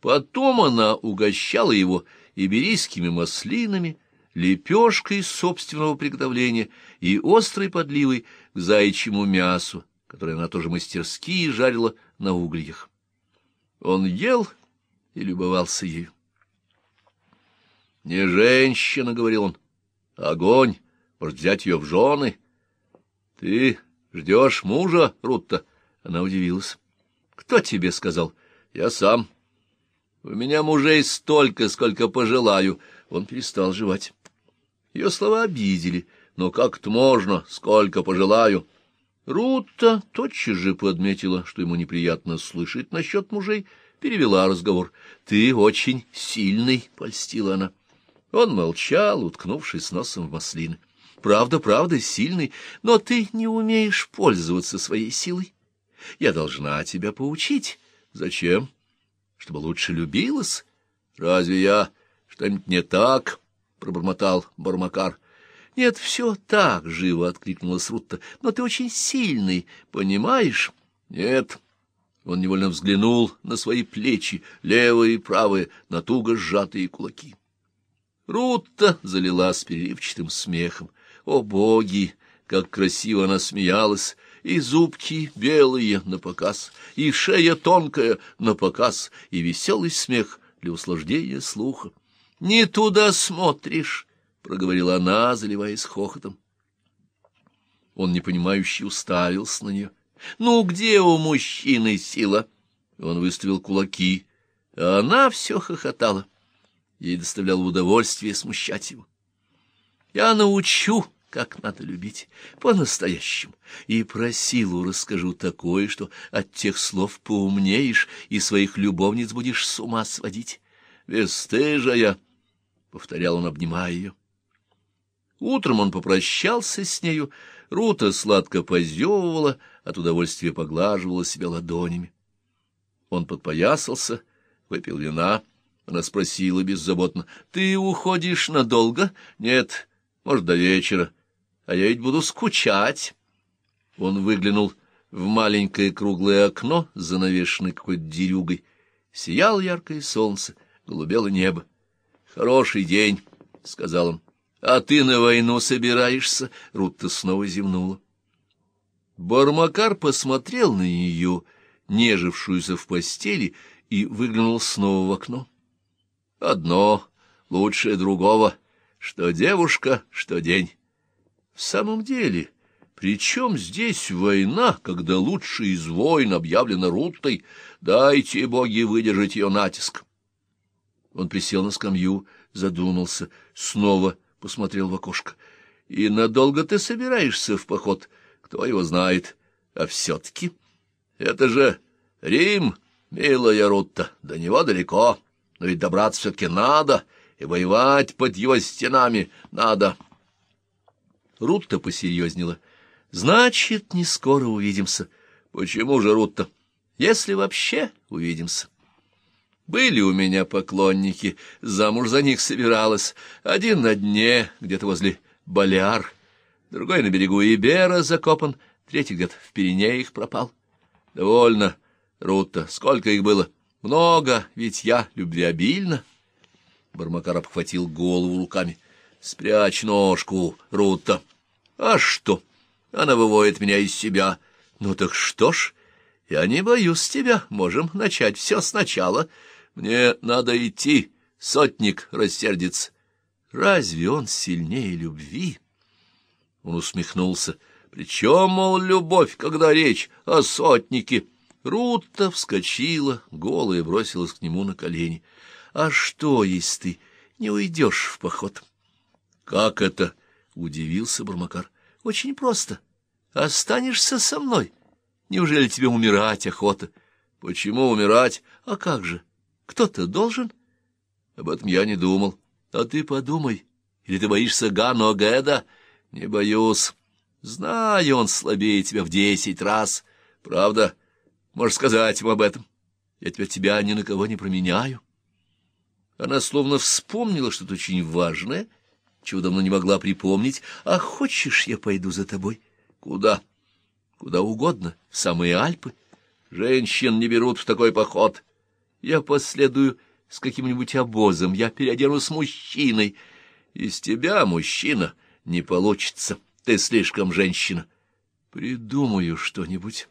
Потом она угощала его иберийскими маслинами, лепешкой собственного приготовления и острой подливой к заячьему мясу, которое она тоже мастерски жарила на угольях. Он ел и любовался ею. «Не женщина», — говорил он, — «огонь, может, взять ее в жены». «Ты ждешь мужа, Рутта?» Она удивилась. «Кто тебе сказал?» «Я сам». «У меня мужей столько, сколько пожелаю». Он перестал жевать. Ее слова обидели. «Но как-то можно, сколько пожелаю». Рутта тотчас же подметила, что ему неприятно слышать насчет мужей, перевела разговор. «Ты очень сильный», — польстила она. Он молчал, уткнувшись носом в маслины. «Правда, правда, сильный, но ты не умеешь пользоваться своей силой. Я должна тебя поучить. Зачем? Чтобы лучше любилась? Разве я что-нибудь не так?» — пробормотал Бармакар. «Нет, все так», — живо откликнулась Рутта. «Но ты очень сильный, понимаешь?» «Нет». Он невольно взглянул на свои плечи, левые и правые, на туго сжатые кулаки. Рутта залилась переливчатым смехом. О, боги! Как красиво она смеялась! И зубки белые на показ, и шея тонкая на показ, и веселый смех для услаждения слуха. — Не туда смотришь! — проговорила она, заливаясь хохотом. Он, непонимающе, уставился на нее. — Ну, где у мужчины сила? Он выставил кулаки, а она все хохотала. Ей доставляло удовольствие смущать его. Я научу, как надо любить, по-настоящему, и про силу расскажу такое, что от тех слов поумнеешь и своих любовниц будешь с ума сводить. Бестыжая, — повторял он, обнимая ее. Утром он попрощался с нею, Рута сладко позевывала, от удовольствия поглаживала себя ладонями. Он подпоясался, выпил вина — она спросила беззаботно. — Ты уходишь надолго? — Нет, может, до вечера. А я ведь буду скучать. Он выглянул в маленькое круглое окно, занавешенное какой-то дерюгой. Сияло яркое солнце, голубело небо. — Хороший день, — сказал он. — А ты на войну собираешься? — Рутта снова зевнула. Бармакар посмотрел на нее, нежившуюся в постели, и выглянул снова в окно. Одно лучше другого, что девушка, что день. В самом деле, при чем здесь война, когда лучший из войн объявлена Руттой? Дайте, боги, выдержать ее натиск. Он присел на скамью, задумался, снова посмотрел в окошко. И надолго ты собираешься в поход? Кто его знает? А все-таки... Это же Рим, милая Рутта, до него далеко но ведь добраться все-таки надо, и воевать под его стенами надо. Рутта посерьезнела. — Значит, не скоро увидимся. — Почему же, Рутта? — Если вообще увидимся. Были у меня поклонники, замуж за них собиралась. Один на дне, где-то возле Баляр, другой на берегу Ибера закопан, третий где-то в Пиренеях пропал. — Довольно, Рутта. Сколько их было? — много, ведь я любвеобильна. Бармакар обхватил голову руками. Спрячь ножку, Рута. А что? Она выводит меня из себя. Ну так что ж, я не боюсь тебя. Можем начать все сначала. Мне надо идти. Сотник рассердится. Разве он сильнее любви? Он усмехнулся. Причем, мол, любовь, когда речь о сотнике? Рута вскочила, голая, бросилась к нему на колени. — А что, если ты не уйдешь в поход? — Как это? — удивился Бармакар. — Очень просто. Останешься со мной. Неужели тебе умирать охота? — Почему умирать? А как же? Кто-то должен? — Об этом я не думал. — А ты подумай. Или ты боишься Гано Гэда? — Не боюсь. Знаю, он слабее тебя в десять раз. Правда? — Можешь сказать ему об этом. Я теперь тебя ни на кого не променяю. Она словно вспомнила что-то очень важное, чего давно не могла припомнить. «А хочешь, я пойду за тобой?» «Куда?» «Куда угодно. В самые Альпы. Женщин не берут в такой поход. Я последую с каким-нибудь обозом. Я переоденусь с мужчиной. Из тебя, мужчина, не получится. Ты слишком женщина. Придумаю что-нибудь».